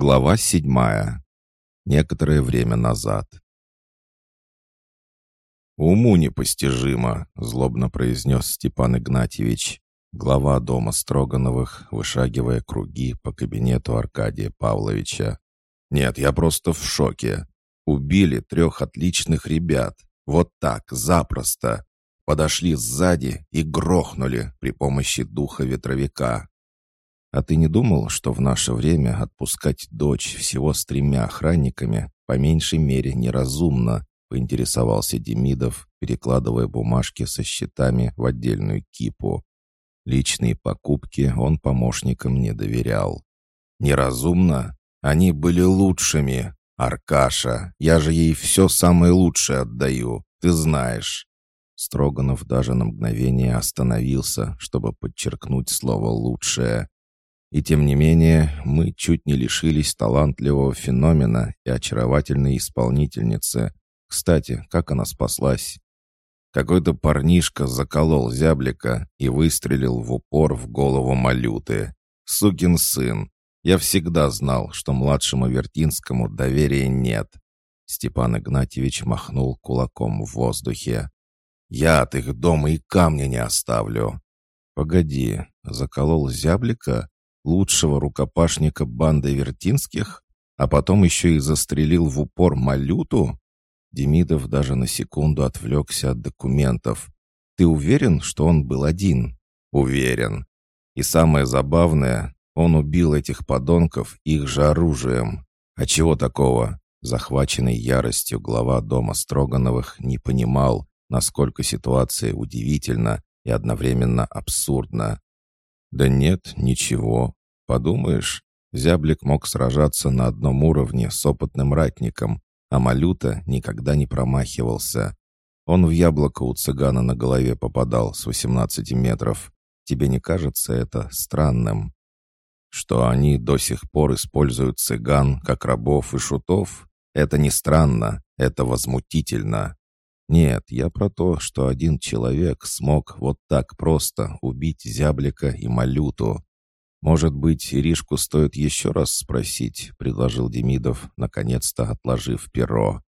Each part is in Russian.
Глава седьмая. Некоторое время назад. «Уму непостижимо», — злобно произнес Степан Игнатьевич, глава дома Строгановых, вышагивая круги по кабинету Аркадия Павловича. «Нет, я просто в шоке. Убили трех отличных ребят. Вот так, запросто. Подошли сзади и грохнули при помощи духа ветровика. А ты не думал, что в наше время отпускать дочь всего с тремя охранниками по меньшей мере неразумно?» — поинтересовался Демидов, перекладывая бумажки со счетами в отдельную кипу. Личные покупки он помощникам не доверял. «Неразумно? Они были лучшими. Аркаша, я же ей все самое лучшее отдаю, ты знаешь». Строганов даже на мгновение остановился, чтобы подчеркнуть слово «лучшее». И тем не менее, мы чуть не лишились талантливого феномена и очаровательной исполнительницы. Кстати, как она спаслась? Какой-то парнишка заколол зяблика и выстрелил в упор в голову Малюты. Сукин сын. Я всегда знал, что младшему Вертинскому доверия нет. Степан Игнатьевич махнул кулаком в воздухе. «Я от их дома и камня не оставлю». «Погоди, заколол зяблика? Лучшего рукопашника банды Вертинских, а потом еще и застрелил в упор Малюту? Демидов даже на секунду отвлекся от документов. «Ты уверен, что он был один?» «Уверен. И самое забавное, он убил этих подонков их же оружием. А чего такого?» Захваченный яростью глава дома Строгановых не понимал, насколько ситуация удивительна и одновременно абсурдна. «Да нет, ничего. Подумаешь, зяблик мог сражаться на одном уровне с опытным ратником, а Малюта никогда не промахивался. Он в яблоко у цыгана на голове попадал с 18 метров. Тебе не кажется это странным? Что они до сих пор используют цыган как рабов и шутов? Это не странно, это возмутительно. Нет, я про то, что один человек смог вот так просто убить зяблика и малюту. «Может быть, Иришку стоит еще раз спросить?» — предложил Демидов, наконец-то отложив перо.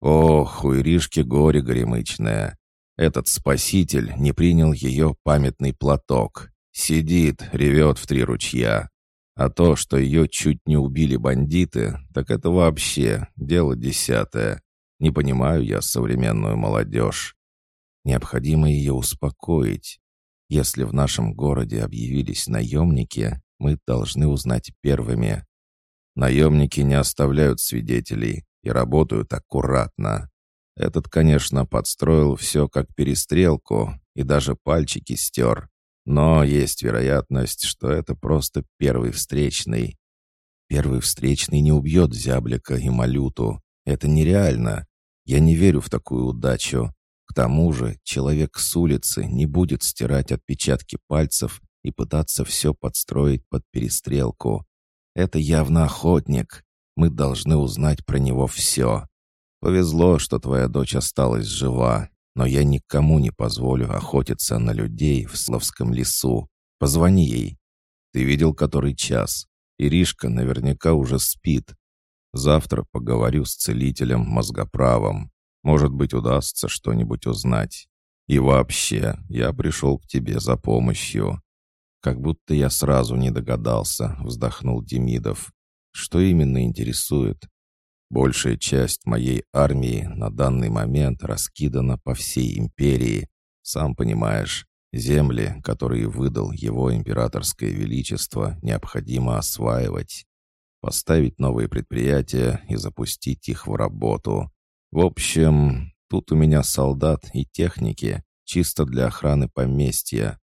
«Ох, у Иришки горе горемычное. Этот спаситель не принял ее памятный платок. Сидит, ревет в три ручья. А то, что ее чуть не убили бандиты, так это вообще дело десятое. Не понимаю я современную молодежь. Необходимо ее успокоить. Если в нашем городе объявились наемники, мы должны узнать первыми. Наемники не оставляют свидетелей и работают аккуратно. Этот, конечно, подстроил все как перестрелку и даже пальчики стер. Но есть вероятность, что это просто первый встречный. Первый встречный не убьет зяблика и малюту. Это нереально. Я не верю в такую удачу. К тому же человек с улицы не будет стирать отпечатки пальцев и пытаться все подстроить под перестрелку. Это явно охотник. Мы должны узнать про него все. Повезло, что твоя дочь осталась жива, но я никому не позволю охотиться на людей в Словском лесу. Позвони ей. Ты видел, который час. Иришка наверняка уже спит. Завтра поговорю с целителем мозгоправом. Может быть, удастся что-нибудь узнать. И вообще, я пришел к тебе за помощью. Как будто я сразу не догадался, вздохнул Демидов. Что именно интересует? Большая часть моей армии на данный момент раскидана по всей империи. Сам понимаешь, земли, которые выдал его императорское величество, необходимо осваивать. Поставить новые предприятия и запустить их в работу. В общем, тут у меня солдат и техники, чисто для охраны поместья.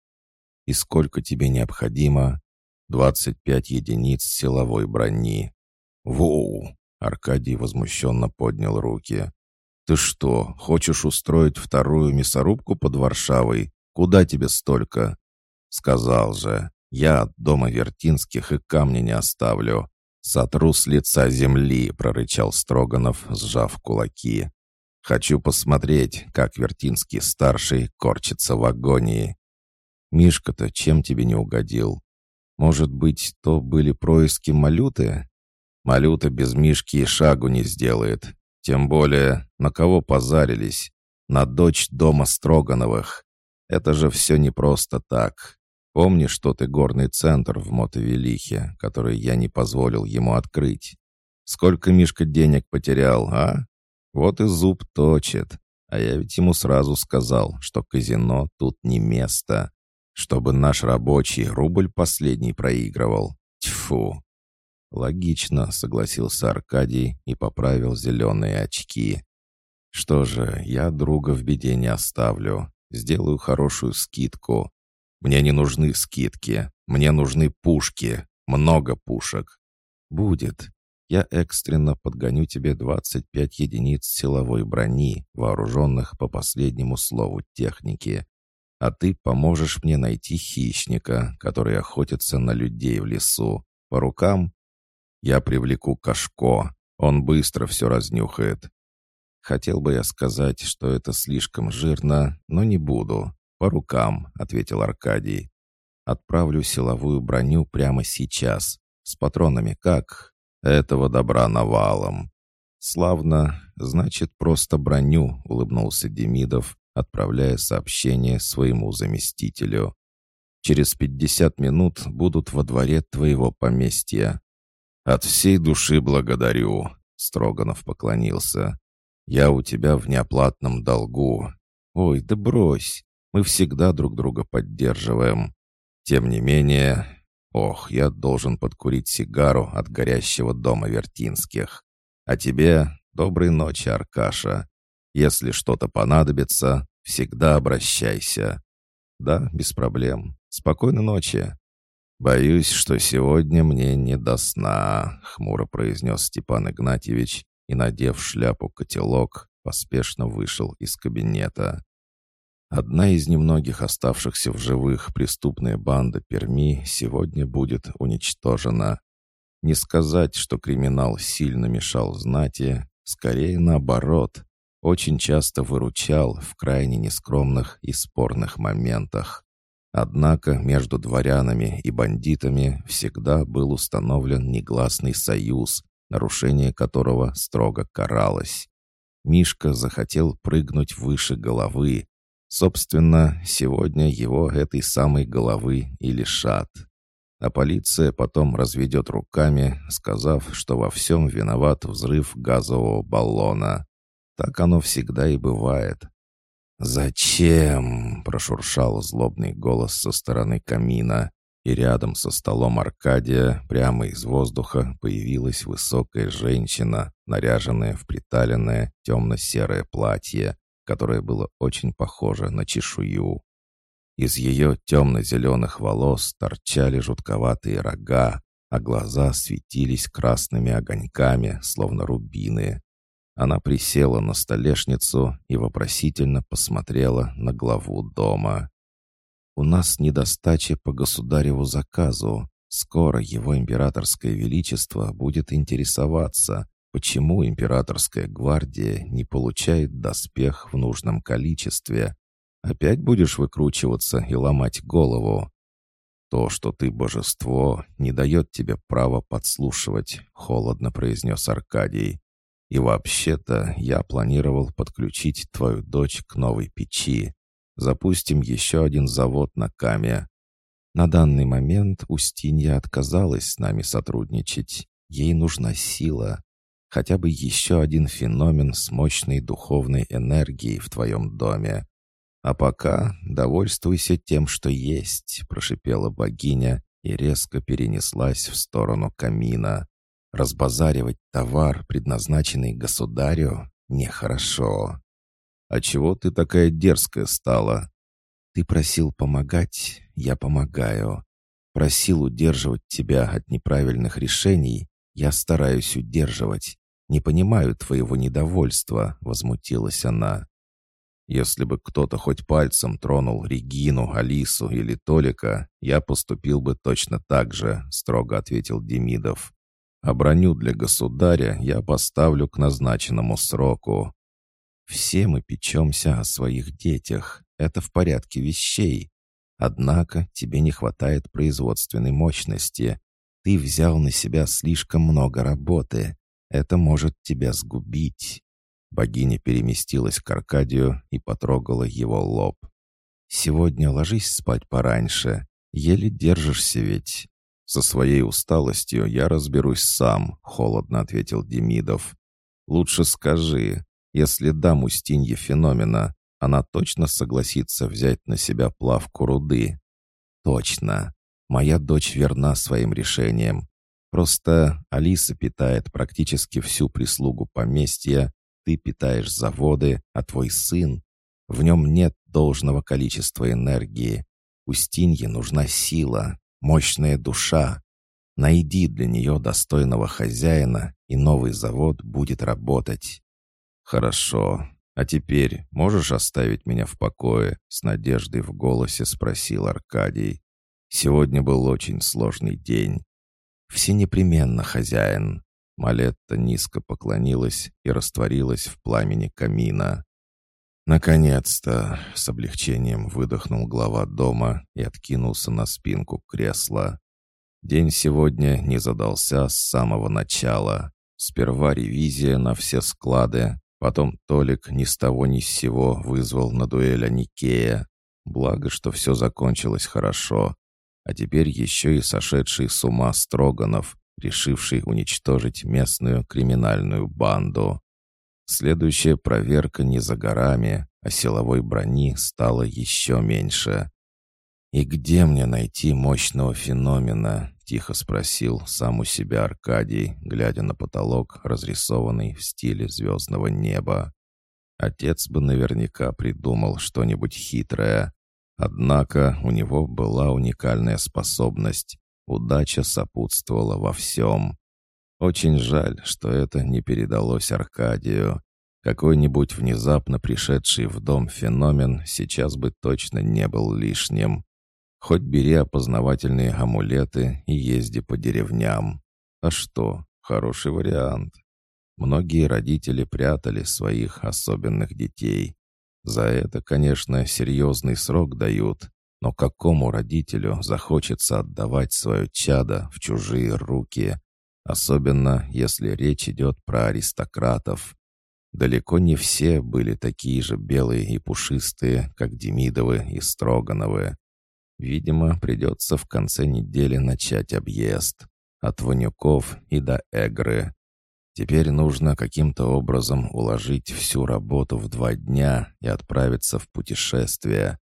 И сколько тебе необходимо? 25 единиц силовой брони. Воу! Аркадий возмущенно поднял руки. «Ты что, хочешь устроить вторую мясорубку под Варшавой? Куда тебе столько?» «Сказал же, я от дома Вертинских и камня не оставлю. «Сотру с лица земли», — прорычал Строганов, сжав кулаки. «Хочу посмотреть, как Вертинский-старший корчится в агонии». «Мишка-то чем тебе не угодил? Может быть, то были происки Малюты?» Малюта без Мишки и шагу не сделает. Тем более, на кого позарились? На дочь дома Строгановых. Это же все не просто так. Помнишь тот игорный центр в Мотовелихе, который я не позволил ему открыть? Сколько Мишка денег потерял, а? Вот и зуб точит. А я ведь ему сразу сказал, что казино тут не место. Чтобы наш рабочий рубль последний проигрывал. Тьфу. Логично, согласился Аркадий и поправил зеленые очки. Что же, я друга в беде не оставлю. Сделаю хорошую скидку. Мне не нужны скидки. Мне нужны пушки. Много пушек. Будет я экстренно подгоню тебе 25 единиц силовой брони, вооруженных по последнему слову техники. А ты поможешь мне найти хищника, который охотится на людей в лесу. По рукам? Я привлеку Кашко. Он быстро все разнюхает. Хотел бы я сказать, что это слишком жирно, но не буду. По рукам, ответил Аркадий. Отправлю силовую броню прямо сейчас. С патронами как? Этого добра навалом. Славно, значит, просто броню, улыбнулся Демидов, отправляя сообщение своему заместителю. Через пятьдесят минут будут во дворе твоего поместья. От всей души благодарю, Строганов поклонился. Я у тебя в неоплатном долгу. Ой, да брось, мы всегда друг друга поддерживаем. Тем не менее, Ох, я должен подкурить сигару от горящего дома Вертинских. А тебе доброй ночи, Аркаша. Если что-то понадобится, всегда обращайся. Да, без проблем. Спокойной ночи. Боюсь, что сегодня мне не до сна, хмуро произнес Степан Игнатьевич и, надев шляпу-котелок, поспешно вышел из кабинета. Одна из немногих оставшихся в живых преступная банда Перми сегодня будет уничтожена. Не сказать, что криминал сильно мешал знати, скорее наоборот, очень часто выручал в крайне нескромных и спорных моментах. Однако между дворянами и бандитами всегда был установлен негласный союз, нарушение которого строго каралось. Мишка захотел прыгнуть выше головы, Собственно, сегодня его этой самой головы и лишат. А полиция потом разведет руками, сказав, что во всем виноват взрыв газового баллона. Так оно всегда и бывает. «Зачем?» — прошуршал злобный голос со стороны камина, и рядом со столом Аркадия прямо из воздуха появилась высокая женщина, наряженная в приталенное темно-серое платье, которое было очень похоже на чешую. Из ее темно-зеленых волос торчали жутковатые рога, а глаза светились красными огоньками, словно рубины. Она присела на столешницу и вопросительно посмотрела на главу дома. «У нас недостача по государеву заказу. Скоро его императорское величество будет интересоваться, Почему императорская гвардия не получает доспех в нужном количестве? Опять будешь выкручиваться и ломать голову? То, что ты божество, не дает тебе права подслушивать, холодно произнес Аркадий. И вообще-то я планировал подключить твою дочь к новой печи. Запустим еще один завод на Каме. На данный момент Устинья отказалась с нами сотрудничать. Ей нужна сила хотя бы еще один феномен с мощной духовной энергией в твоем доме. А пока довольствуйся тем, что есть», — прошипела богиня и резко перенеслась в сторону камина. «Разбазаривать товар, предназначенный государю, нехорошо». «А чего ты такая дерзкая стала?» «Ты просил помогать, я помогаю. Просил удерживать тебя от неправильных решений, я стараюсь удерживать. Не понимаю твоего недовольства», — возмутилась она. «Если бы кто-то хоть пальцем тронул Регину, Алису или Толика, я поступил бы точно так же», — строго ответил Демидов. «А броню для государя я поставлю к назначенному сроку». «Все мы печемся о своих детях. Это в порядке вещей. Однако тебе не хватает производственной мощности. Ты взял на себя слишком много работы. Это может тебя сгубить». Богиня переместилась к Аркадию и потрогала его лоб. «Сегодня ложись спать пораньше. Еле держишься ведь». «Со своей усталостью я разберусь сам», — холодно ответил Демидов. «Лучше скажи, если дам Устинье феномена, она точно согласится взять на себя плавку руды?» «Точно. Моя дочь верна своим решениям. Просто Алиса питает практически всю прислугу поместья, ты питаешь заводы, а твой сын... В нем нет должного количества энергии. Устинье нужна сила, мощная душа. Найди для нее достойного хозяина, и новый завод будет работать. Хорошо. А теперь можешь оставить меня в покое? С надеждой в голосе спросил Аркадий. Сегодня был очень сложный день. Все непременно, хозяин. Малетта низко поклонилась и растворилась в пламени камина. «Наконец-то!» — с облегчением выдохнул глава дома и откинулся на спинку кресла. День сегодня не задался с самого начала. Сперва ревизия на все склады, потом Толик ни с того ни с сего вызвал на дуэль Аникея. Благо, что все закончилось хорошо. А теперь еще и сошедший с ума Строганов, решивший уничтожить местную криминальную банду. Следующая проверка не за горами, а силовой брони стало еще меньше. «И где мне найти мощного феномена?» — тихо спросил сам у себя Аркадий, глядя на потолок, разрисованный в стиле звездного неба. Отец бы наверняка придумал что-нибудь хитрое. Однако у него была уникальная способность Удача сопутствовала во всем. Очень жаль, что это не передалось Аркадию. Какой-нибудь внезапно пришедший в дом феномен сейчас бы точно не был лишним. Хоть бери опознавательные амулеты и езди по деревням. А что, хороший вариант. Многие родители прятали своих особенных детей. За это, конечно, серьезный срок дают, но какому родителю захочется отдавать свое чадо в чужие руки, особенно если речь идет про аристократов? Далеко не все были такие же белые и пушистые, как Демидовы и Строгановы. Видимо, придется в конце недели начать объезд. От Ванюков и до Эгры. Теперь нужно каким-то образом уложить всю работу в два дня и отправиться в путешествие.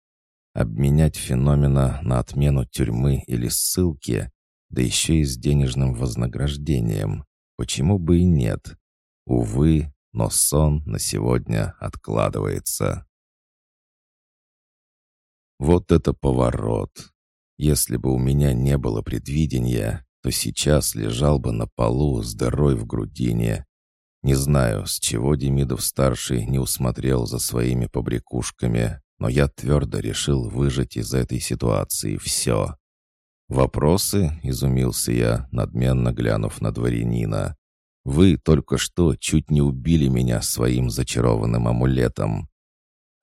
Обменять феномена на отмену тюрьмы или ссылки, да еще и с денежным вознаграждением. Почему бы и нет? Увы, но сон на сегодня откладывается. Вот это поворот. Если бы у меня не было предвидения, то сейчас лежал бы на полу с дырой в грудине. Не знаю, с чего Демидов-старший не усмотрел за своими побрякушками, но я твердо решил выжать из этой ситуации все. «Вопросы?» — изумился я, надменно глянув на дворянина. «Вы только что чуть не убили меня своим зачарованным амулетом.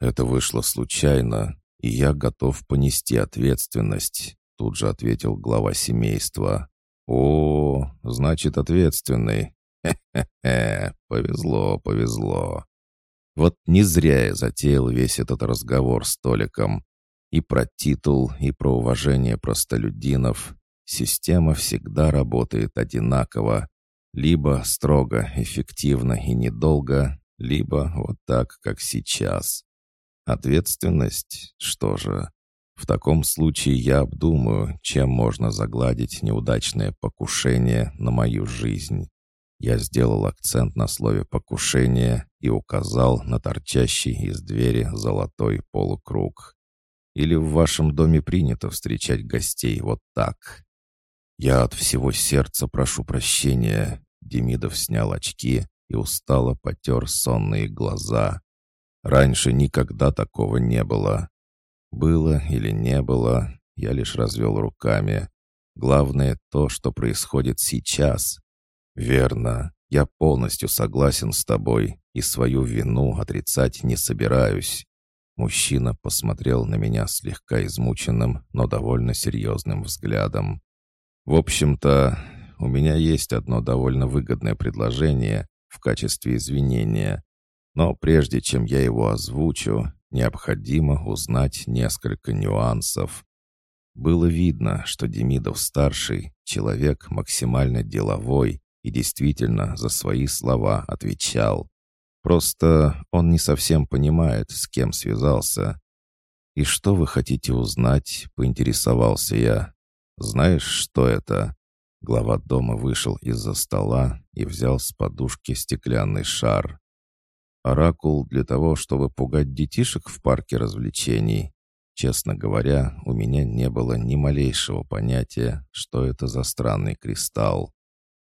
Это вышло случайно, и я готов понести ответственность», — тут же ответил глава семейства. «О, значит, ответственный. Хе-хе-хе, повезло, повезло. Вот не зря я затеял весь этот разговор с Толиком. И про титул, и про уважение простолюдинов. Система всегда работает одинаково. Либо строго, эффективно и недолго, либо вот так, как сейчас. Ответственность? Что же? В таком случае я обдумаю, чем можно загладить неудачное покушение на мою жизнь. Я сделал акцент на слове «покушение» и указал на торчащий из двери золотой полукруг. Или в вашем доме принято встречать гостей вот так? Я от всего сердца прошу прощения. Демидов снял очки и устало потер сонные глаза. Раньше никогда такого не было. Было или не было, я лишь развел руками. Главное то, что происходит сейчас, «Верно. Я полностью согласен с тобой и свою вину отрицать не собираюсь». Мужчина посмотрел на меня слегка измученным, но довольно серьезным взглядом. В общем-то, у меня есть одно довольно выгодное предложение в качестве извинения. Но прежде чем я его озвучу, необходимо узнать несколько нюансов. Было видно, что Демидов-старший — человек максимально деловой и действительно за свои слова отвечал. Просто он не совсем понимает, с кем связался. «И что вы хотите узнать?» — поинтересовался я. «Знаешь, что это?» Глава дома вышел из-за стола и взял с подушки стеклянный шар. Оракул для того, чтобы пугать детишек в парке развлечений. Честно говоря, у меня не было ни малейшего понятия, что это за странный кристалл.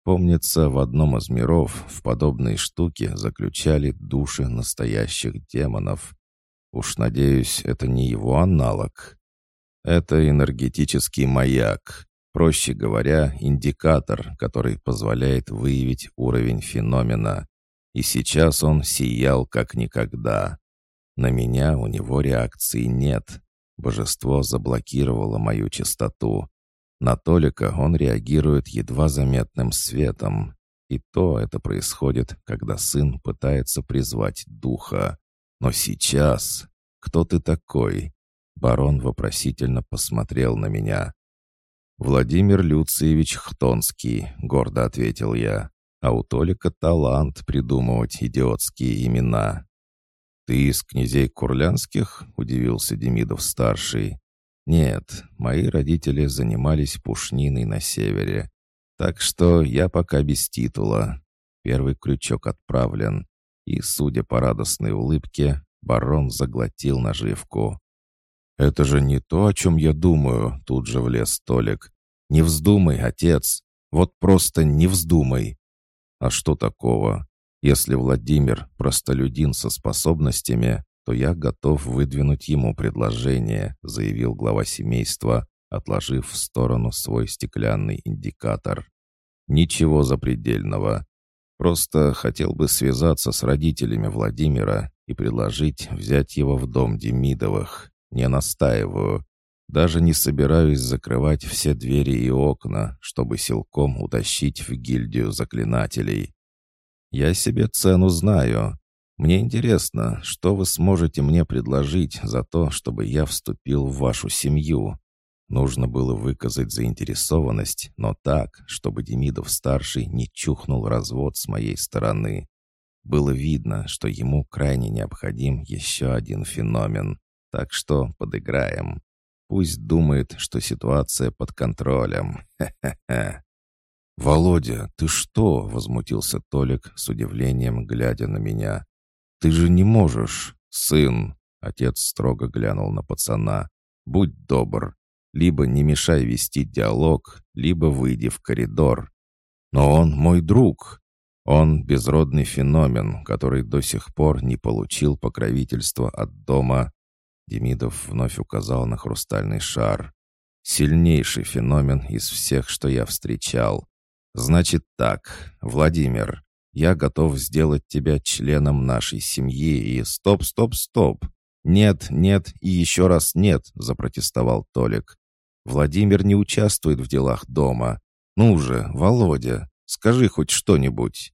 Помнится, в одном из миров в подобные штуки заключали души настоящих демонов. Уж надеюсь, это не его аналог. Это энергетический маяк. Проще говоря, индикатор, который позволяет выявить уровень феномена. И сейчас он сиял как никогда. На меня у него реакции нет. Божество заблокировало мою чистоту. На Толика он реагирует едва заметным светом. И то это происходит, когда сын пытается призвать духа. Но сейчас... Кто ты такой? Барон вопросительно посмотрел на меня. «Владимир Люциевич Хтонский», — гордо ответил я. «А у Толика талант придумывать идиотские имена». «Ты из князей Курлянских?» — удивился Демидов-старший. Нет, мои родители занимались пушниной на севере. Так что я пока без титула. Первый крючок отправлен. И, судя по радостной улыбке, барон заглотил наживку. «Это же не то, о чем я думаю», — тут же влез Толик. «Не вздумай, отец. Вот просто не вздумай». «А что такого? Если Владимир — простолюдин со способностями, то я готов выдвинуть ему предложение», — заявил глава семейства, отложив в сторону свой стеклянный индикатор. «Ничего запредельного. Просто хотел бы связаться с родителями Владимира и предложить взять его в дом Демидовых. Не настаиваю. Даже не собираюсь закрывать все двери и окна, чтобы силком утащить в гильдию заклинателей. Я себе цену знаю. Мне интересно, что вы сможете мне предложить за то, чтобы я вступил в вашу семью. Нужно было выказать заинтересованность, но так, чтобы Демидов-старший не чухнул развод с моей стороны. Было видно, что ему крайне необходим еще один феномен. Так что подыграем. Пусть думает, что ситуация под контролем. Хе-хе-хе. «Володя, ты что?» — возмутился Толик с удивлением, глядя на меня. «Ты же не можешь, сын!» Отец строго глянул на пацана. «Будь добр. Либо не мешай вести диалог, либо выйди в коридор. Но он мой друг. Он безродный феномен, который до сих пор не получил покровительства от дома». Демидов вновь указал на хрустальный шар. «Сильнейший феномен из всех, что я встречал. Значит так, Владимир, я готов сделать тебя членом нашей семьи и... Стоп, стоп, стоп! Нет, нет и еще раз нет, запротестовал Толик. Владимир не участвует в делах дома. Ну же, Володя, скажи хоть что-нибудь.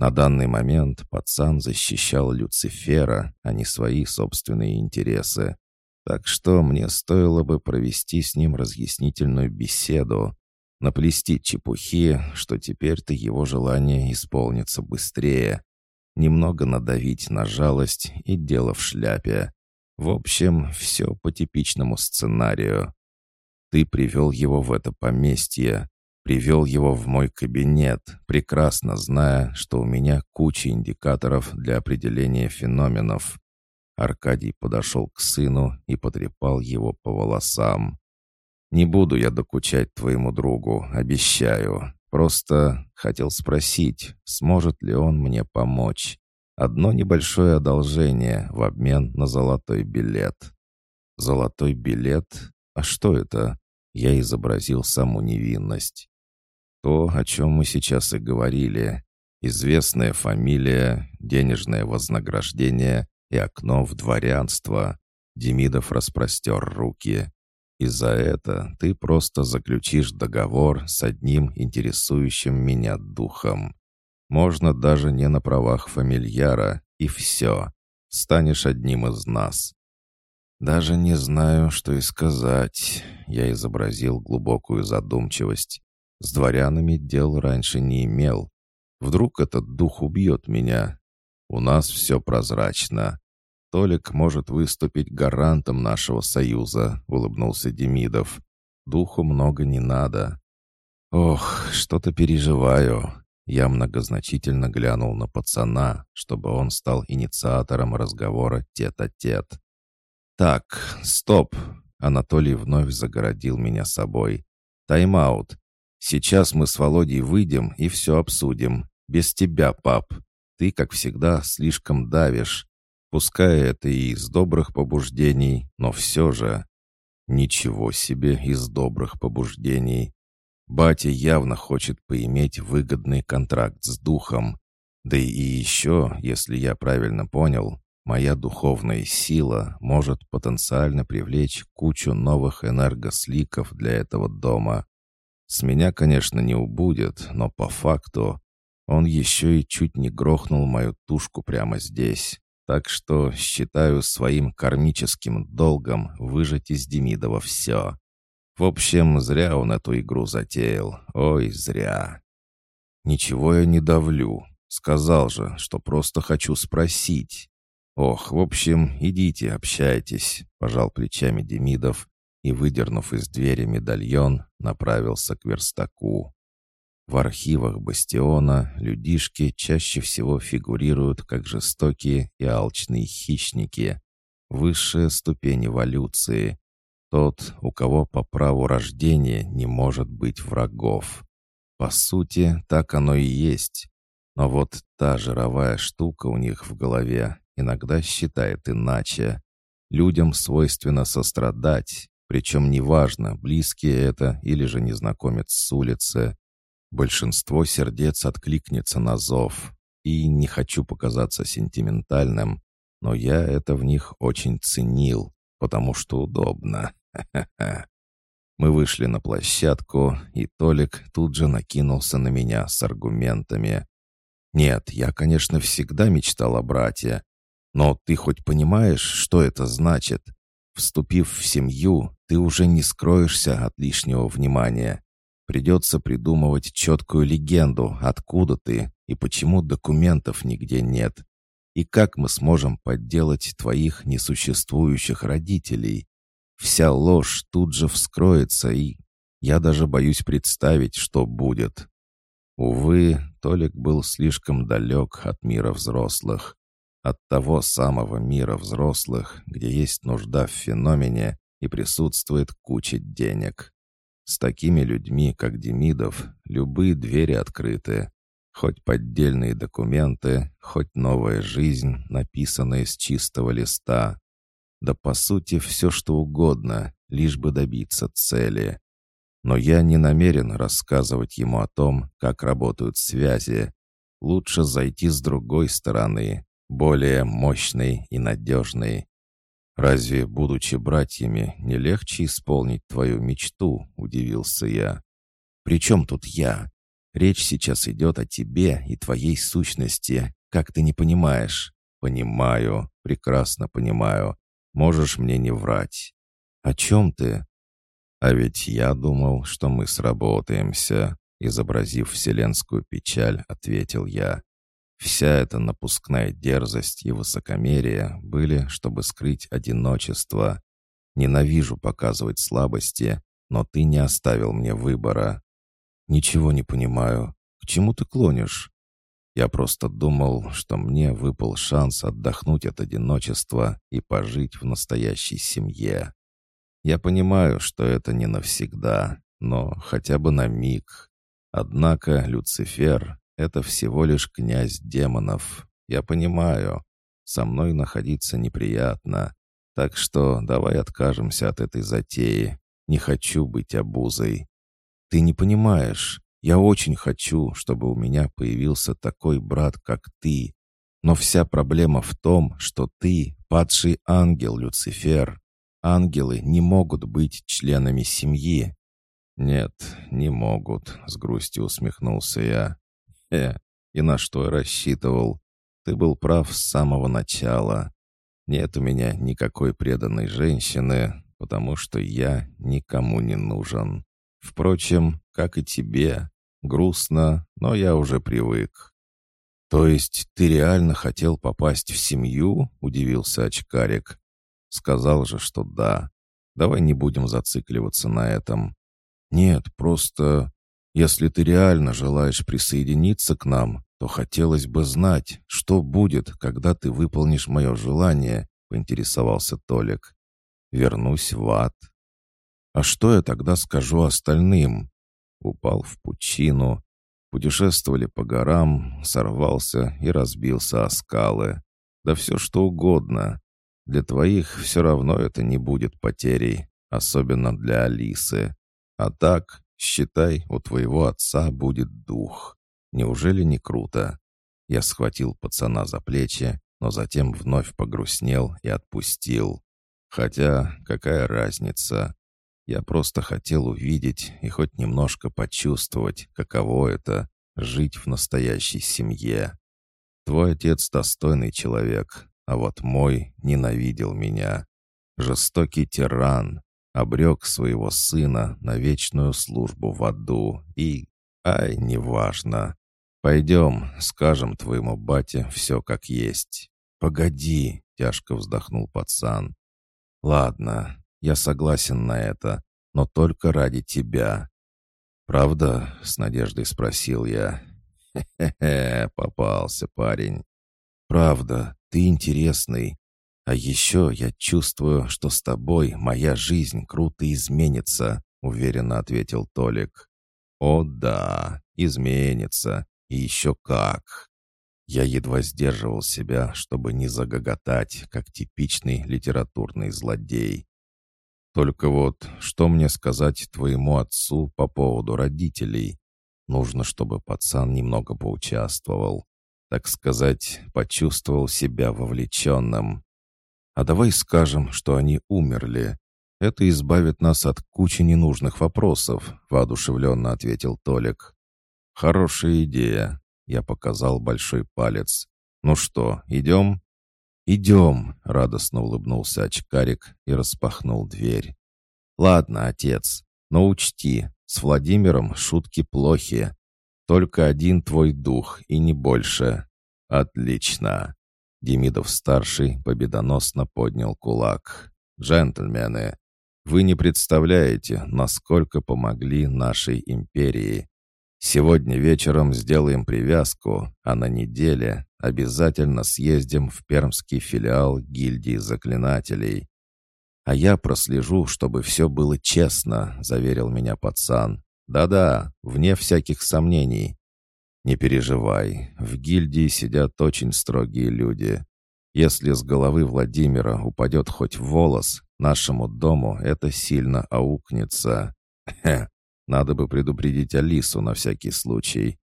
На данный момент пацан защищал Люцифера, а не свои собственные интересы. Так что мне стоило бы провести с ним разъяснительную беседу, наплести чепухи, что теперь-то его желание исполнится быстрее. Немного надавить на жалость и дело в шляпе. В общем, все по типичному сценарию. Ты привел его в это поместье, привел его в мой кабинет, прекрасно зная, что у меня куча индикаторов для определения феноменов. Аркадий подошел к сыну и потрепал его по волосам. Не буду я докучать твоему другу, обещаю. Просто хотел спросить, сможет ли он мне помочь. Одно небольшое одолжение в обмен на золотой билет. Золотой билет? А что это? Я изобразил саму невинность. То, о чем мы сейчас и говорили. Известная фамилия, денежное вознаграждение и окно в дворянство. Демидов распростер руки. И за это ты просто заключишь договор с одним интересующим меня духом. Можно даже не на правах фамильяра, и все. Станешь одним из нас. Даже не знаю, что и сказать. Я изобразил глубокую задумчивость. С дворянами дел раньше не имел. Вдруг этот дух убьет меня. У нас все прозрачно. Толик может выступить гарантом нашего союза», — улыбнулся Демидов. «Духу много не надо». «Ох, что-то переживаю». Я многозначительно глянул на пацана, чтобы он стал инициатором разговора тет-а-тет. -тет. «Так, стоп!» Анатолий вновь загородил меня собой. «Тайм-аут. Сейчас мы с Володей выйдем и все обсудим. Без тебя, пап. Ты, как всегда, слишком давишь. Пускай это и из добрых побуждений, но все же... Ничего себе из добрых побуждений. Батя явно хочет поиметь выгодный контракт с духом. Да и еще, если я правильно понял, моя духовная сила может потенциально привлечь кучу новых энергосликов для этого дома. С меня, конечно, не убудет, но по факту он еще и чуть не грохнул мою тушку прямо здесь. Так что считаю своим кармическим долгом выжать из Демидова все. В общем, зря он эту игру затеял. Ой, зря. Ничего я не давлю. Сказал же, что просто хочу спросить. Ох, в общем, идите, общайтесь, пожал плечами Демидов и, выдернув из двери медальон, направился к верстаку. В архивах Бастиона людишки чаще всего фигурируют как жестокие и алчные хищники. Высшая ступень эволюции. Тот, у кого по праву рождения не может быть врагов. По сути, так оно и есть. Но вот та жировая штука у них в голове иногда считает иначе. Людям свойственно сострадать, причем неважно, близкие это или же незнакомец с улицы. Большинство сердец откликнется на зов. И не хочу показаться сентиментальным, но я это в них очень ценил, потому что удобно. Мы вышли на площадку, и Толик тут же накинулся на меня с аргументами. «Нет, я, конечно, всегда мечтал о брате, но ты хоть понимаешь, что это значит? Вступив в семью, ты уже не скроешься от лишнего внимания. Придется придумывать четкую легенду, откуда ты и почему документов нигде нет. И как мы сможем подделать твоих несуществующих родителей? Вся ложь тут же вскроется, и я даже боюсь представить, что будет. Увы, Толик был слишком далек от мира взрослых. От того самого мира взрослых, где есть нужда в феномене и присутствует куча денег. С такими людьми, как Демидов, любые двери открыты. Хоть поддельные документы, хоть новая жизнь, написанная с чистого листа. Да по сути все что угодно, лишь бы добиться цели. Но я не намерен рассказывать ему о том, как работают связи. Лучше зайти с другой стороны, более мощной и надежной. «Разве, будучи братьями, не легче исполнить твою мечту?» — удивился я. «При чем тут я? Речь сейчас идет о тебе и твоей сущности, как ты не понимаешь». «Понимаю, прекрасно понимаю. Можешь мне не врать». «О чем ты?» «А ведь я думал, что мы сработаемся», — изобразив вселенскую печаль, ответил я. Вся эта напускная дерзость и высокомерие были, чтобы скрыть одиночество. Ненавижу показывать слабости, но ты не оставил мне выбора. Ничего не понимаю. К чему ты клонишь? Я просто думал, что мне выпал шанс отдохнуть от одиночества и пожить в настоящей семье. Я понимаю, что это не навсегда, но хотя бы на миг. Однако Люцифер это всего лишь князь демонов. Я понимаю, со мной находиться неприятно. Так что давай откажемся от этой затеи. Не хочу быть обузой. Ты не понимаешь. Я очень хочу, чтобы у меня появился такой брат, как ты. Но вся проблема в том, что ты — падший ангел, Люцифер. ангелы не могут быть членами семьи». «Нет, не могут», — с грустью усмехнулся я. «Э, и на что я рассчитывал? Ты был прав с самого начала. Нет у меня никакой преданной женщины, потому что я никому не нужен. Впрочем, как и тебе. Грустно, но я уже привык. «То есть ты реально хотел попасть в семью?» — удивился очкарик. Сказал же, что да. Давай не будем зацикливаться на этом. Нет, просто если ты реально желаешь присоединиться к нам, то хотелось бы знать, что будет, когда ты выполнишь мое желание, поинтересовался Толик. Вернусь в ад. А что я тогда скажу остальным? Упал в пучину, Путешествовали по горам, сорвался и разбился о скалы. Да все что угодно. Для твоих все равно это не будет потерей, особенно для Алисы. А так, считай, у твоего отца будет дух. Неужели не круто? Я схватил пацана за плечи, но затем вновь погрустнел и отпустил. Хотя, какая разница? Я просто хотел увидеть и хоть немножко почувствовать, каково это — жить в настоящей семье. Твой отец достойный человек, а вот мой ненавидел меня. Жестокий тиран, обрек своего сына на вечную службу в аду и... Ай, неважно. Пойдем, скажем твоему бате все как есть. Погоди, тяжко вздохнул пацан. Ладно, я согласен на это, но только ради тебя». «Правда?» — с надеждой спросил я. «Хе-хе-хе, попался парень. Правда, ты интересный. А еще я чувствую, что с тобой моя жизнь круто изменится», — уверенно ответил Толик. «О да, изменится. И еще как!» Я едва сдерживал себя, чтобы не загоготать, как типичный литературный злодей. Только вот, что мне сказать твоему отцу по поводу родителей? Нужно, чтобы пацан немного поучаствовал. Так сказать, почувствовал себя вовлеченным. А давай скажем, что они умерли. Это избавит нас от кучи ненужных вопросов, воодушевленно ответил Толик. Хорошая идея. Я показал большой палец. Ну что, идем? «Идем», — радостно улыбнулся очкарик и распахнул дверь. «Ладно, отец, но учти, с Владимиром шутки плохи. Только один твой дух и не больше». «Отлично!» Демидов-старший победоносно поднял кулак. «Джентльмены, вы не представляете, насколько помогли нашей империи. Сегодня вечером сделаем привязку, а на неделе обязательно съездим в пермский филиал гильдии заклинателей. А я прослежу, чтобы все было честно, заверил меня пацан. Да-да, вне всяких сомнений. Не переживай, в гильдии сидят очень строгие люди. Если с головы Владимира упадет хоть волос, нашему дому это сильно аукнется. Хе, надо бы предупредить Алису на всякий случай.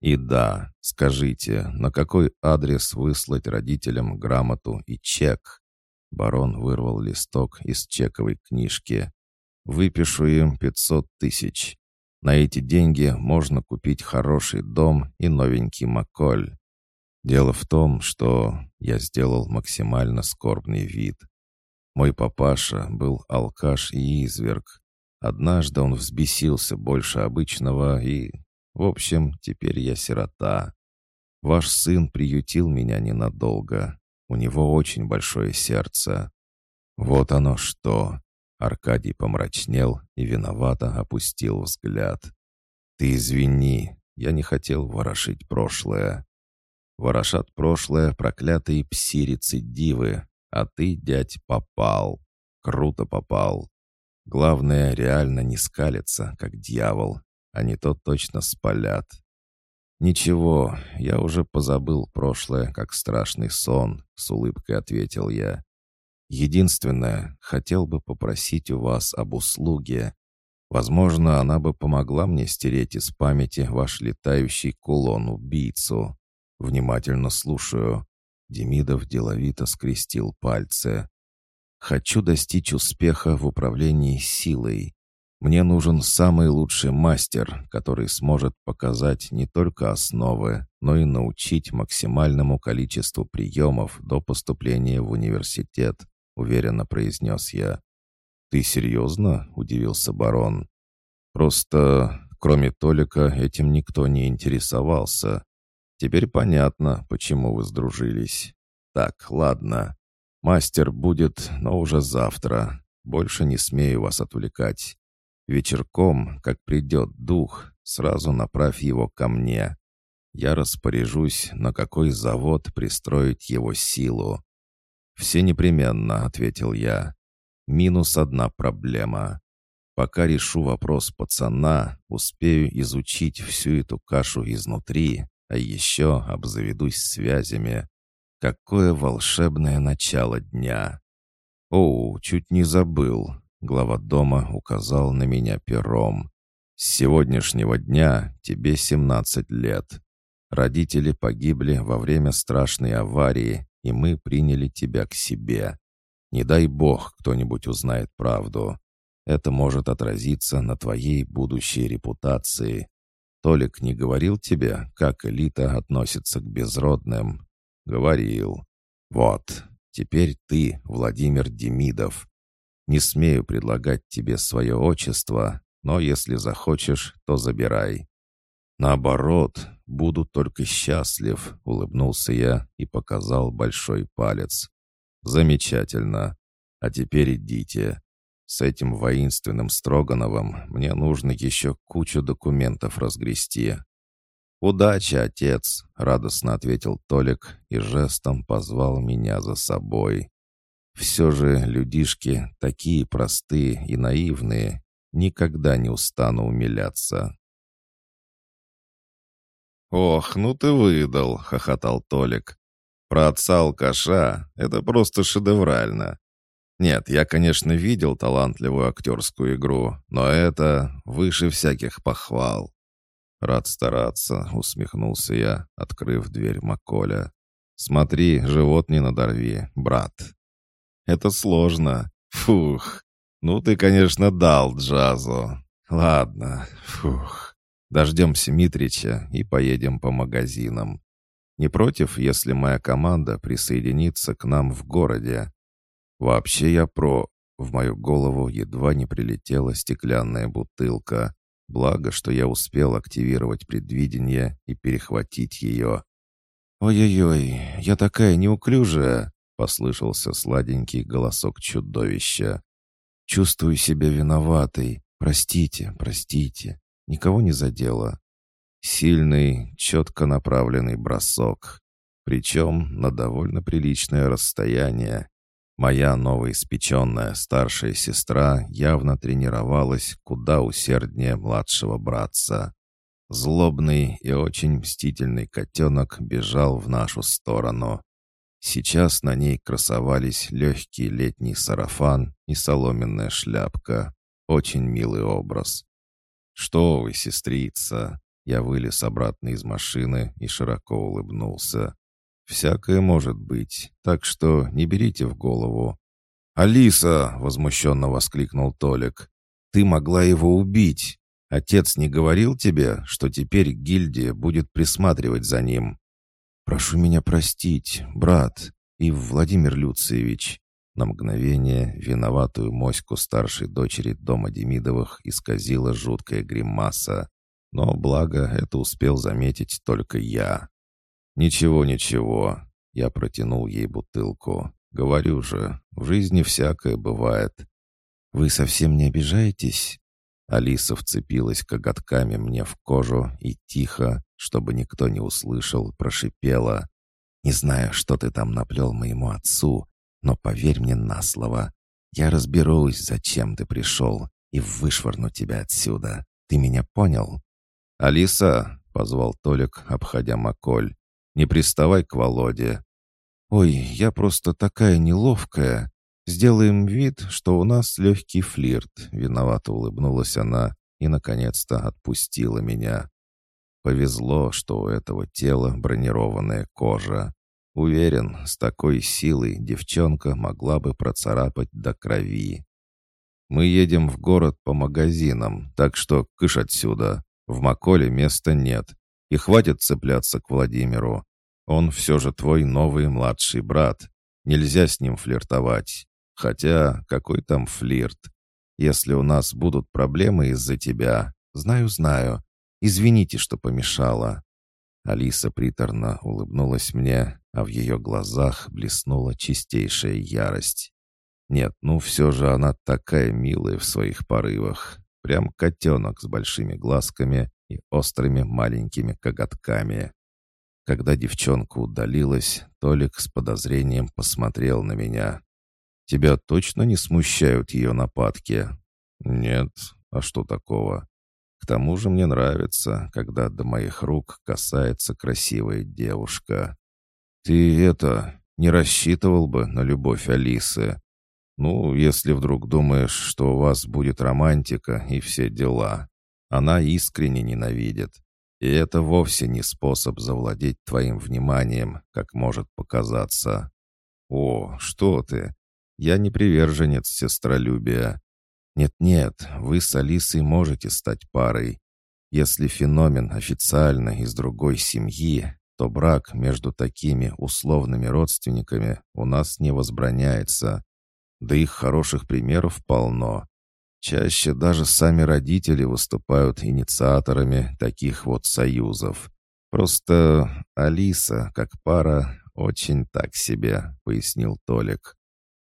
И да, скажите, на какой адрес выслать родителям грамоту и чек? Барон вырвал листок из чековой книжки. Выпишу им пятьсот тысяч. На эти деньги можно купить хороший дом и новенький Маколь. Дело в том, что я сделал максимально скорбный вид. Мой папаша был алкаш и изверг, Однажды он взбесился больше обычного и... В общем, теперь я сирота. Ваш сын приютил меня ненадолго. У него очень большое сердце. Вот оно что. Аркадий помрачнел и виновато опустил взгляд. Ты извини, я не хотел ворошить прошлое. Ворошат прошлое проклятые пси-рецидивы, а ты, дядь, попал. Круто попал. Главное, реально не скалиться, как дьявол, а не то точно спалят. «Ничего, я уже позабыл прошлое, как страшный сон», — с улыбкой ответил я. «Единственное, хотел бы попросить у вас об услуге. Возможно, она бы помогла мне стереть из памяти ваш летающий кулон-убийцу. Внимательно слушаю». Демидов деловито скрестил пальцы. Хочу достичь успеха в управлении силой. Мне нужен самый лучший мастер, который сможет показать не только основы, но и научить максимальному количеству приемов до поступления в университет», — уверенно произнес я. «Ты серьезно?» — удивился барон. «Просто, кроме Толика, этим никто не интересовался. Теперь понятно, почему вы сдружились. Так, ладно. Мастер будет, но уже завтра. Больше не смею вас отвлекать. Вечерком, как придет дух, сразу направь его ко мне. Я распоряжусь, на какой завод пристроить его силу. «Все непременно», — ответил я. «Минус одна проблема. Пока решу вопрос пацана, успею изучить всю эту кашу изнутри, а еще обзаведусь связями. Какое волшебное начало дня!» «Оу, чуть не забыл. Глава дома указал на меня пером. «С сегодняшнего дня тебе 17 лет. Родители погибли во время страшной аварии, и мы приняли тебя к себе. Не дай бог кто-нибудь узнает правду. Это может отразиться на твоей будущей репутации. Толик не говорил тебе, как элита относится к безродным?» «Говорил. Вот, теперь ты, Владимир Демидов, не смею предлагать тебе свое отчество, но если захочешь, то забирай». «Наоборот, буду только счастлив», — улыбнулся я и показал большой палец. «Замечательно. А теперь идите. С этим воинственным Строгановым мне нужно еще кучу документов разгрести». «Удачи, отец!» — радостно ответил Толик и жестом позвал меня за собой. Все же людишки такие простые и наивные, никогда не устану умиляться. «Ох, ну ты выдал!» — хохотал Толик. «Про отца алкаша — это просто шедеврально. Нет, я, конечно, видел талантливую актерскую игру, но это выше всяких похвал». «Рад стараться», — усмехнулся я, открыв дверь Маколя. «Смотри, живот не надорви, брат». Это сложно. Фух. Ну ты, конечно, дал джазу. Ладно. Фух. Дождемся Митрича и поедем по магазинам. Не против, если моя команда присоединится к нам в городе? Вообще я про... В мою голову едва не прилетела стеклянная бутылка. Благо, что я успел активировать предвидение и перехватить ее. «Ой-ой-ой, я такая неуклюжая!» послышался сладенький голосок чудовища. «Чувствую себя виноватой. Простите, простите. Никого не задело». Сильный, четко направленный бросок. Причем на довольно приличное расстояние. Моя новоиспеченная старшая сестра явно тренировалась куда усерднее младшего братца. Злобный и очень мстительный котенок бежал в нашу сторону. Сейчас на ней красовались легкий летний сарафан и соломенная шляпка. Очень милый образ. «Что вы, сестрица?» Я вылез обратно из машины и широко улыбнулся. «Всякое может быть, так что не берите в голову». «Алиса!» — возмущенно воскликнул Толик. «Ты могла его убить. Отец не говорил тебе, что теперь гильдия будет присматривать за ним?» «Прошу меня простить, брат и Владимир Люциевич». На мгновение виноватую моську старшей дочери дома Демидовых исказила жуткая гримаса. Но благо это успел заметить только я. «Ничего, ничего». Я протянул ей бутылку. «Говорю же, в жизни всякое бывает». «Вы совсем не обижаетесь?» Алиса вцепилась коготками мне в кожу и тихо, чтобы никто не услышал, прошипела. «Не знаю, что ты там наплел моему отцу, но поверь мне на слово. Я разберусь, зачем ты пришел, и вышвырну тебя отсюда. Ты меня понял?» «Алиса!» — позвал Толик, обходя Маколь. «Не приставай к Володе». «Ой, я просто такая неловкая. Сделаем вид, что у нас легкий флирт», — виновато улыбнулась она и, наконец-то, отпустила меня. Повезло, что у этого тела бронированная кожа. Уверен, с такой силой девчонка могла бы процарапать до крови. Мы едем в город по магазинам, так что кыш отсюда. В Маколе места нет. И хватит цепляться к Владимиру. Он все же твой новый младший брат. Нельзя с ним флиртовать. Хотя, какой там флирт? Если у нас будут проблемы из-за тебя... Знаю, знаю. Извините, что помешала. Алиса приторно улыбнулась мне, а в ее глазах блеснула чистейшая ярость. Нет, ну все же она такая милая в своих порывах. Прям котенок с большими глазками и острыми маленькими коготками. Когда девчонка удалилась, Толик с подозрением посмотрел на меня. «Тебя точно не смущают ее нападки?» «Нет. А что такого?» К тому же мне нравится, когда до моих рук касается красивая девушка. Ты это, не рассчитывал бы на любовь Алисы? Ну, если вдруг думаешь, что у вас будет романтика и все дела. Она искренне ненавидит. И это вовсе не способ завладеть твоим вниманием, как может показаться. О, что ты! Я не приверженец сестролюбия. Нет-нет, вы с Алисой можете стать парой. Если феномен официально из другой семьи, то брак между такими условными родственниками у нас не возбраняется. Да их хороших примеров полно. Чаще даже сами родители выступают инициаторами таких вот союзов. Просто Алиса, как пара, очень так себе, пояснил Толик.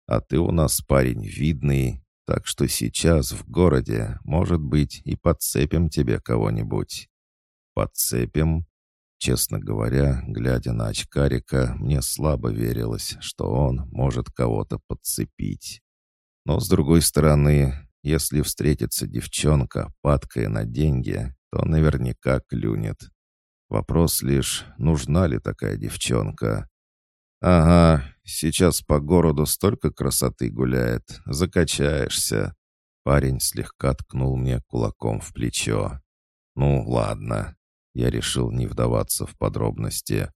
А ты у нас парень видный, так что сейчас в городе, может быть, и подцепим тебе кого-нибудь». «Подцепим?» Честно говоря, глядя на очкарика, мне слабо верилось, что он может кого-то подцепить. Но, с другой стороны, если встретится девчонка, падкая на деньги, то наверняка клюнет. Вопрос лишь, нужна ли такая девчонка. «Ага, сейчас по городу столько красоты гуляет, закачаешься». Парень слегка ткнул мне кулаком в плечо. «Ну, ладно». Я решил не вдаваться в подробности.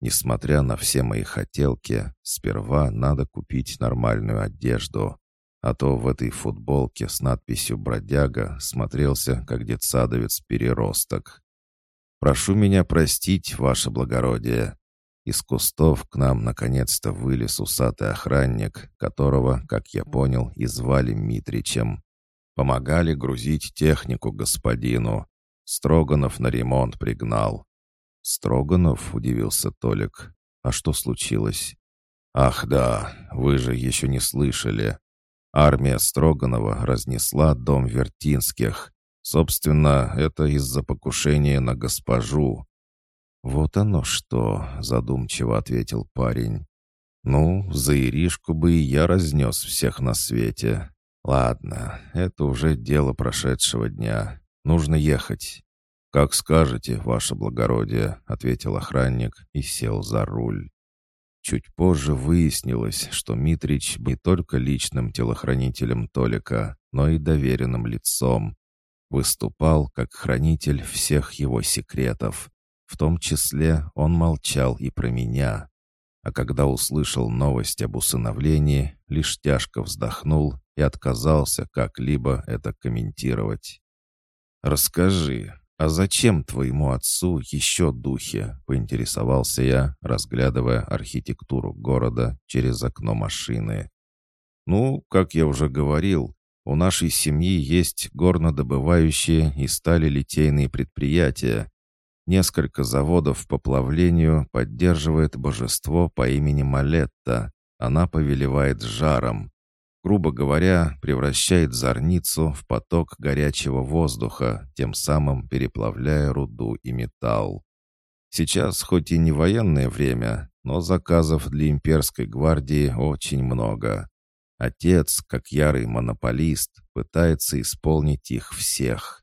Несмотря на все мои хотелки, сперва надо купить нормальную одежду. А то в этой футболке с надписью «Бродяга» смотрелся, как детсадовец-переросток. «Прошу меня простить, ваше благородие. Из кустов к нам наконец-то вылез усатый охранник, которого, как я понял, и звали Митричем. Помогали грузить технику господину. Строганов на ремонт пригнал. «Строганов?» — удивился Толик. «А что случилось?» «Ах да, вы же еще не слышали. Армия Строганова разнесла дом Вертинских. Собственно, это из-за покушения на госпожу. «Вот оно что!» — задумчиво ответил парень. «Ну, за Иришку бы и я разнес всех на свете. Ладно, это уже дело прошедшего дня. Нужно ехать». «Как скажете, ваше благородие», — ответил охранник и сел за руль. Чуть позже выяснилось, что Митрич не только личным телохранителем Толика, но и доверенным лицом. Выступал как хранитель всех его секретов, в том числе он молчал и про меня. А когда услышал новость об усыновлении, лишь тяжко вздохнул и отказался как-либо это комментировать. «Расскажи, а зачем твоему отцу еще духи?» — поинтересовался я, разглядывая архитектуру города через окно машины. «Ну, как я уже говорил, у нашей семьи есть горнодобывающие и сталелитейные предприятия, Несколько заводов по плавлению поддерживает божество по имени Малетта. Она повелевает жаром. Грубо говоря, превращает зорницу в поток горячего воздуха, тем самым переплавляя руду и металл. Сейчас хоть и не военное время, но заказов для имперской гвардии очень много. Отец, как ярый монополист, пытается исполнить их всех.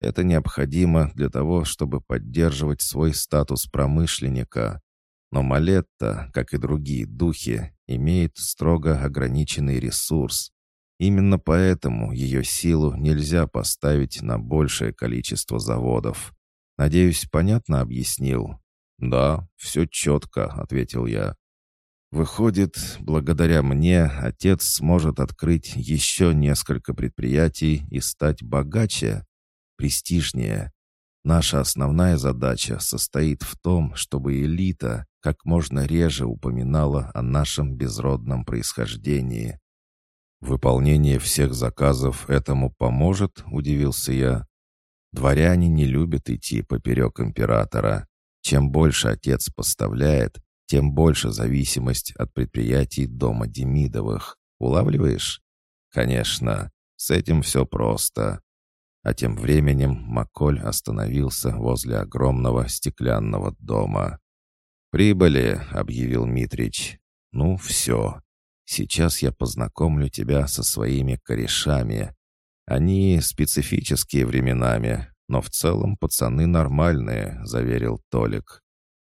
Это необходимо для того, чтобы поддерживать свой статус промышленника. Но Малетта, как и другие духи, имеет строго ограниченный ресурс. Именно поэтому ее силу нельзя поставить на большее количество заводов. Надеюсь, понятно объяснил? «Да, все четко», — ответил я. «Выходит, благодаря мне отец сможет открыть еще несколько предприятий и стать богаче, престижнее. Наша основная задача состоит в том, чтобы элита как можно реже упоминала о нашем безродном происхождении. «Выполнение всех заказов этому поможет?» — удивился я. «Дворяне не любят идти поперек императора. Чем больше отец поставляет, тем больше зависимость от предприятий дома Демидовых. Улавливаешь? Конечно, с этим все просто. А тем временем Маколь остановился возле огромного стеклянного дома. «Прибыли», — объявил Митрич. «Ну, все. Сейчас я познакомлю тебя со своими корешами. Они специфические временами, но в целом пацаны нормальные», — заверил Толик.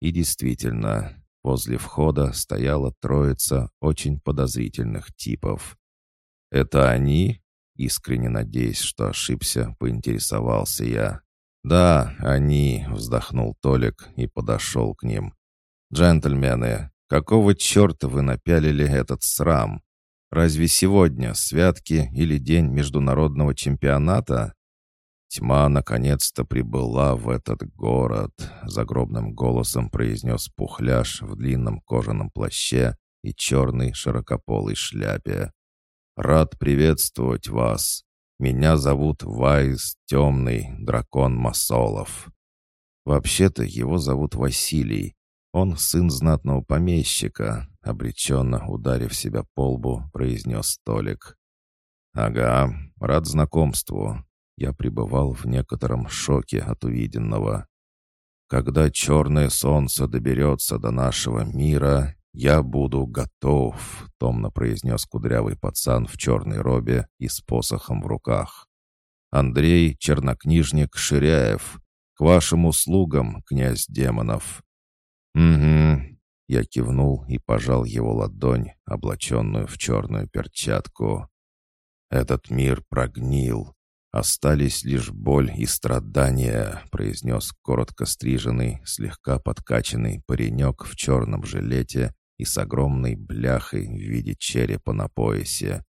И действительно, возле входа стояла троица очень подозрительных типов. «Это они?» Искренне надеясь, что ошибся, поинтересовался я. «Да, они», — вздохнул Толик и подошел к ним. «Джентльмены, какого черта вы напялили этот срам? Разве сегодня святки или день международного чемпионата?» «Тьма наконец-то прибыла в этот город», — загробным голосом произнес Пухляш в длинном кожаном плаще и черной широкополой шляпе. Рад приветствовать вас. Меня зовут Вайс Темный, дракон Масолов. Вообще-то его зовут Василий. Он сын знатного помещика, обреченно ударив себя по лбу, произнес Толик. «Ага, рад знакомству». Я пребывал в некотором шоке от увиденного. Когда черное солнце доберется до нашего мира, «Я буду готов», — томно произнес кудрявый пацан в черной робе и с посохом в руках. «Андрей, чернокнижник Ширяев, к вашим услугам, князь демонов». «Угу», — я кивнул и пожал его ладонь, облаченную в черную перчатку. «Этот мир прогнил. Остались лишь боль и страдания», — произнес коротко стриженный, слегка подкачанный паренек в черном жилете и с огромной бляхой в виде черепа на поясе.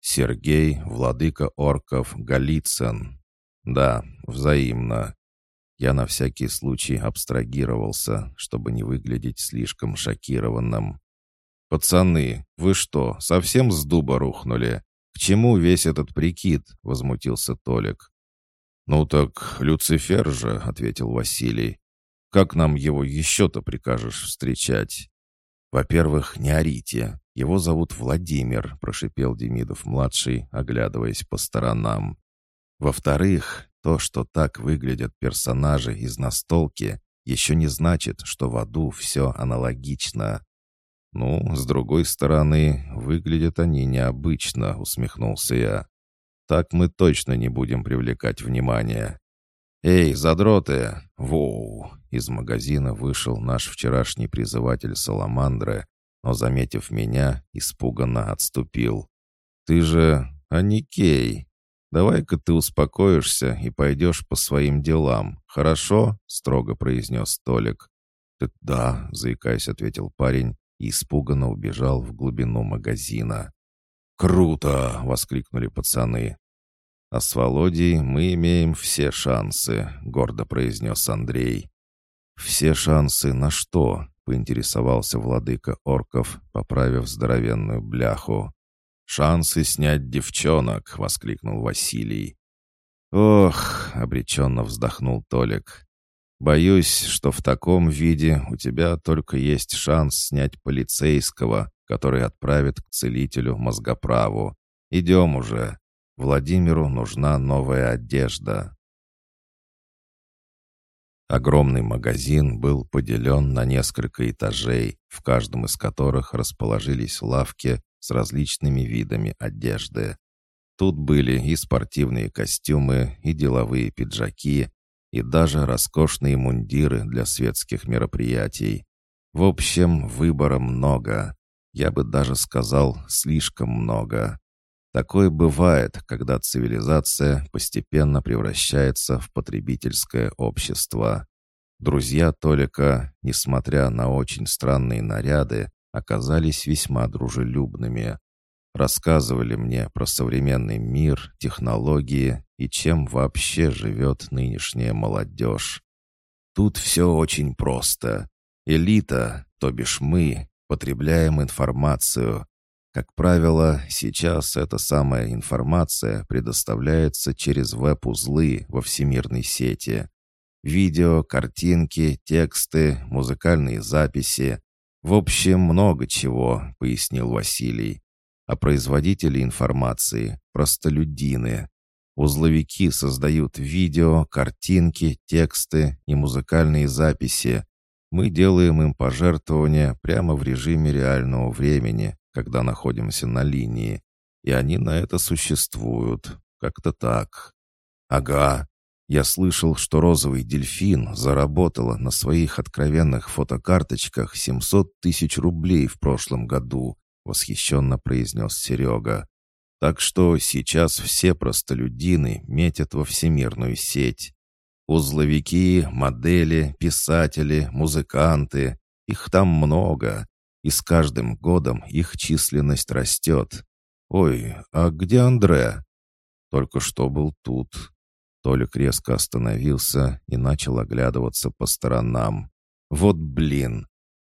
Сергей, владыка орков, Голицын. Да, взаимно. Я на всякий случай абстрагировался, чтобы не выглядеть слишком шокированным. «Пацаны, вы что, совсем с дуба рухнули? К чему весь этот прикид?» — возмутился Толик. «Ну так Люцифер же», — ответил Василий. «Как нам его еще-то прикажешь встречать?» «Во-первых, не орите. Его зовут Владимир», — прошипел Демидов-младший, оглядываясь по сторонам. «Во-вторых, то, что так выглядят персонажи из настолки, еще не значит, что в аду все аналогично». «Ну, с другой стороны, выглядят они необычно», — усмехнулся я. «Так мы точно не будем привлекать внимание. «Эй, задроты! Воу!» Из магазина вышел наш вчерашний призыватель Саламандры, но, заметив меня, испуганно отступил. «Ты же Аникей! Давай-ка ты успокоишься и пойдешь по своим делам, хорошо?» — строго произнес Толик. «Да», — заикаясь, ответил парень и испуганно убежал в глубину магазина. «Круто!» — воскликнули пацаны. «А с Володей мы имеем все шансы», — гордо произнес Андрей. «Все шансы на что?» — поинтересовался владыка орков, поправив здоровенную бляху. «Шансы снять девчонок!» — воскликнул Василий. «Ох!» — обреченно вздохнул Толик. «Боюсь, что в таком виде у тебя только есть шанс снять полицейского, который отправит к целителю мозгоправу. Идем уже!» Владимиру нужна новая одежда. Огромный магазин был поделен на несколько этажей, в каждом из которых расположились лавки с различными видами одежды. Тут были и спортивные костюмы, и деловые пиджаки, и даже роскошные мундиры для светских мероприятий. В общем, выбора много. Я бы даже сказал, слишком много. Такое бывает, когда цивилизация постепенно превращается в потребительское общество. Друзья Толика, несмотря на очень странные наряды, оказались весьма дружелюбными. Рассказывали мне про современный мир, технологии и чем вообще живет нынешняя молодежь. Тут все очень просто. Элита, то бишь мы, потребляем информацию. Как правило, сейчас эта самая информация предоставляется через веб-узлы во всемирной сети. Видео, картинки, тексты, музыкальные записи. В общем, много чего, пояснил Василий. А производители информации – простолюдины. Узловики создают видео, картинки, тексты и музыкальные записи, мы делаем им пожертвования прямо в режиме реального времени, когда находимся на линии, и они на это существуют. Как-то так. Ага. Я слышал, что розовый дельфин заработала на своих откровенных фотокарточках 700 тысяч рублей в прошлом году, восхищенно произнес Серега. Так что сейчас все простолюдины метят во всемирную сеть. Узловики, модели, писатели, музыканты. Их там много. И с каждым годом их численность растет. «Ой, а где Андре?» «Только что был тут». Толик резко остановился и начал оглядываться по сторонам. «Вот блин!»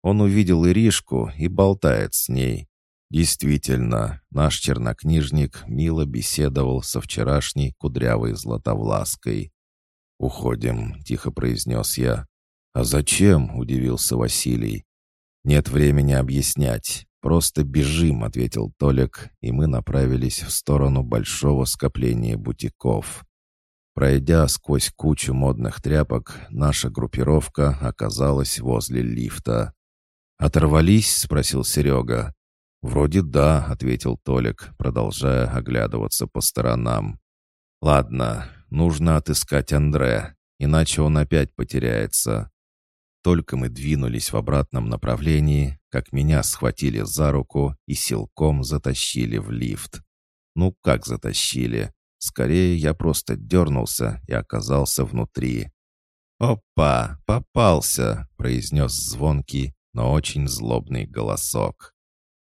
Он увидел Иришку и болтает с ней. Действительно, наш чернокнижник мило беседовал со вчерашней кудрявой златовлаской. «Уходим», — тихо произнес я. «А зачем?» — удивился Василий. «Нет времени объяснять. Просто бежим», — ответил Толик, и мы направились в сторону большого скопления бутиков. Пройдя сквозь кучу модных тряпок, наша группировка оказалась возле лифта. «Оторвались?» — спросил Серега. «Вроде да», — ответил Толик, продолжая оглядываться по сторонам. «Ладно, нужно отыскать Андре, иначе он опять потеряется». Только мы двинулись в обратном направлении, как меня схватили за руку и силком затащили в лифт. Ну, как затащили? Скорее, я просто дернулся и оказался внутри. «Опа, попался!» — произнес звонкий, но очень злобный голосок.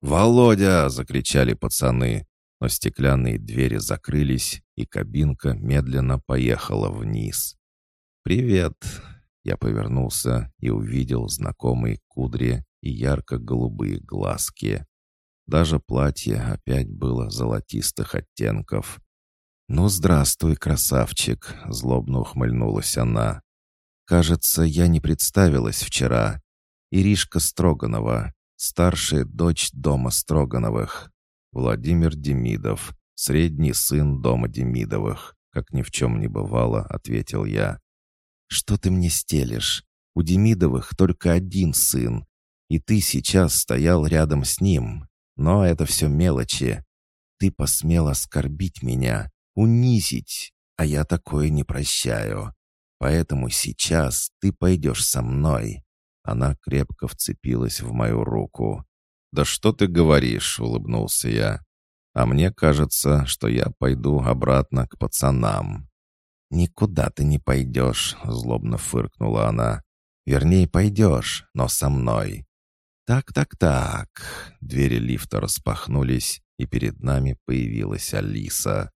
«Володя!» — закричали пацаны но стеклянные двери закрылись, и кабинка медленно поехала вниз. «Привет!» Я повернулся и увидел знакомые кудри и ярко-голубые глазки. Даже платье опять было золотистых оттенков. «Ну, здравствуй, красавчик!» — злобно ухмыльнулась она. «Кажется, я не представилась вчера. Иришка Строганова, старшая дочь дома Строгановых. Владимир Демидов, средний сын дома Демидовых, как ни в чем не бывало, ответил я. Что ты мне стелишь? У Демидовых только один сын, и ты сейчас стоял рядом с ним. Но это все мелочи. Ты посмел оскорбить меня, унизить, а я такое не прощаю. Поэтому сейчас ты пойдешь со мной». Она крепко вцепилась в мою руку. «Да что ты говоришь?» — улыбнулся я. «А мне кажется, что я пойду обратно к пацанам». «Никуда ты не пойдешь», — злобно фыркнула она. «Вернее, пойдешь, но со мной». «Так-так-так». Двери лифта распахнулись, и перед нами появилась Алиса.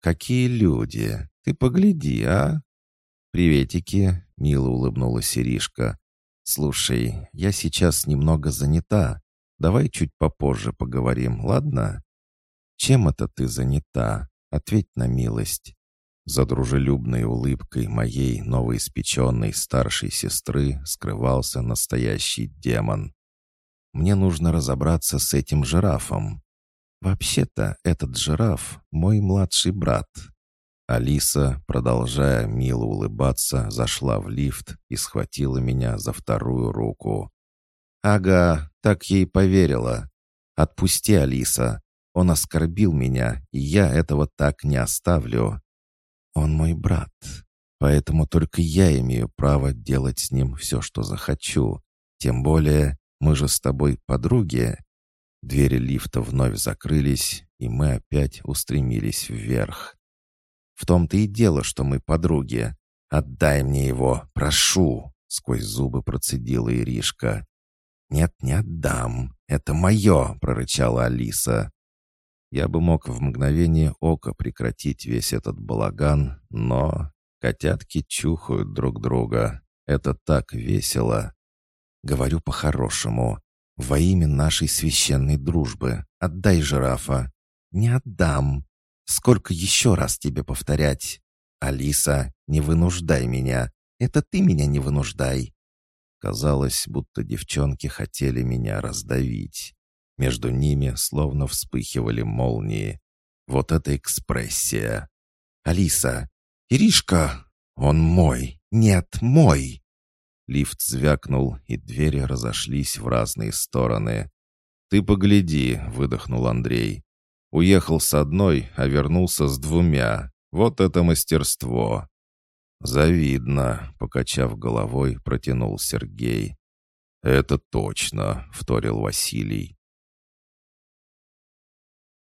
«Какие люди! Ты погляди, а!» «Приветики!» — мило улыбнулась Иришка. «Слушай, я сейчас немного занята. Давай чуть попозже поговорим, ладно? Чем это ты занята? Ответь на милость. За дружелюбной улыбкой моей новоиспеченной старшей сестры скрывался настоящий демон. Мне нужно разобраться с этим жирафом. Вообще-то этот жираф — мой младший брат. Алиса, продолжая мило улыбаться, зашла в лифт и схватила меня за вторую руку. «Ага, так ей поверила. Отпусти, Алиса. Он оскорбил меня, и я этого так не оставлю. Он мой брат, поэтому только я имею право делать с ним все, что захочу. Тем более, мы же с тобой подруги». Двери лифта вновь закрылись, и мы опять устремились вверх. «В том-то и дело, что мы подруги. Отдай мне его, прошу!» — сквозь зубы процедила Иришка. «Нет, не отдам. Это мое!» — прорычала Алиса. Я бы мог в мгновение ока прекратить весь этот балаган, но котятки чухают друг друга. Это так весело. Говорю по-хорошему. Во имя нашей священной дружбы. Отдай жирафа. Не отдам. Сколько еще раз тебе повторять? Алиса, не вынуждай меня. Это ты меня не вынуждай. Казалось, будто девчонки хотели меня раздавить. Между ними словно вспыхивали молнии. Вот это экспрессия. «Алиса! Иришка! Он мой! Нет, мой!» Лифт звякнул, и двери разошлись в разные стороны. «Ты погляди», — выдохнул Андрей. «Уехал с одной, а вернулся с двумя. Вот это мастерство!» «Завидно», — покачав головой, протянул Сергей. «Это точно», — вторил Василий.